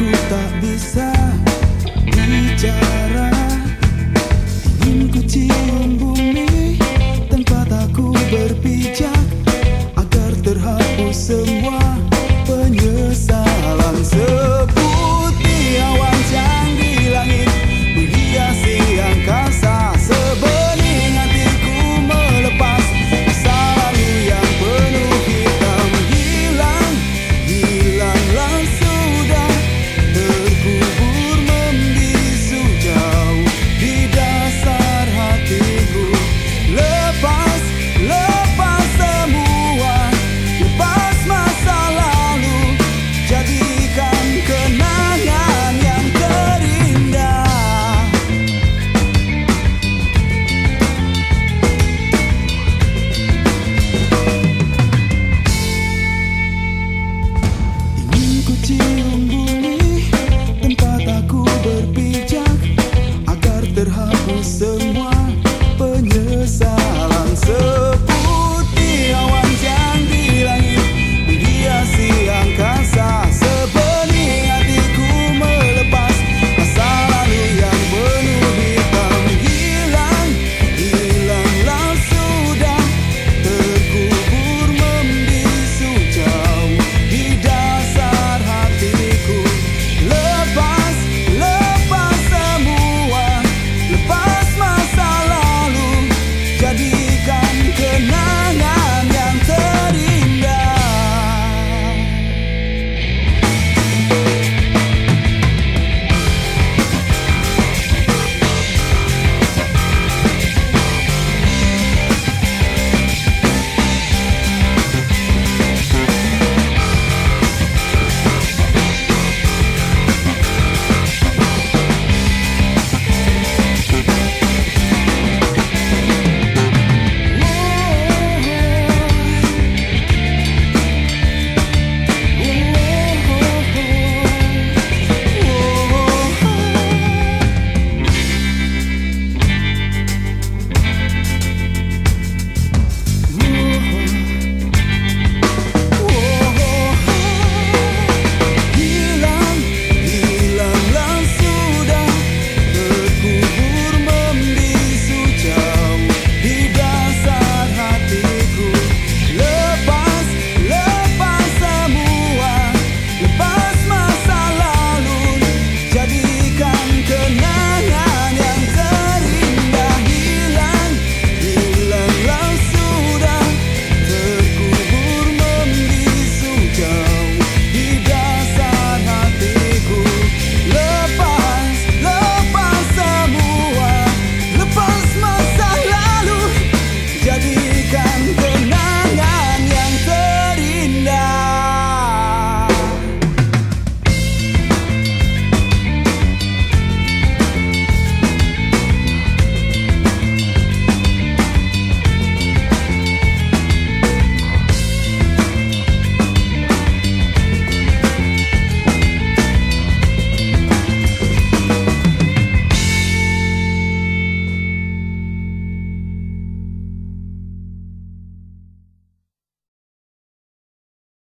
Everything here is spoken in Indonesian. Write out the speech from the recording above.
Ku tak bisa bicara. Ingin ku cium bumi Tempat aku berpijak Agar terhapus semua sentiu.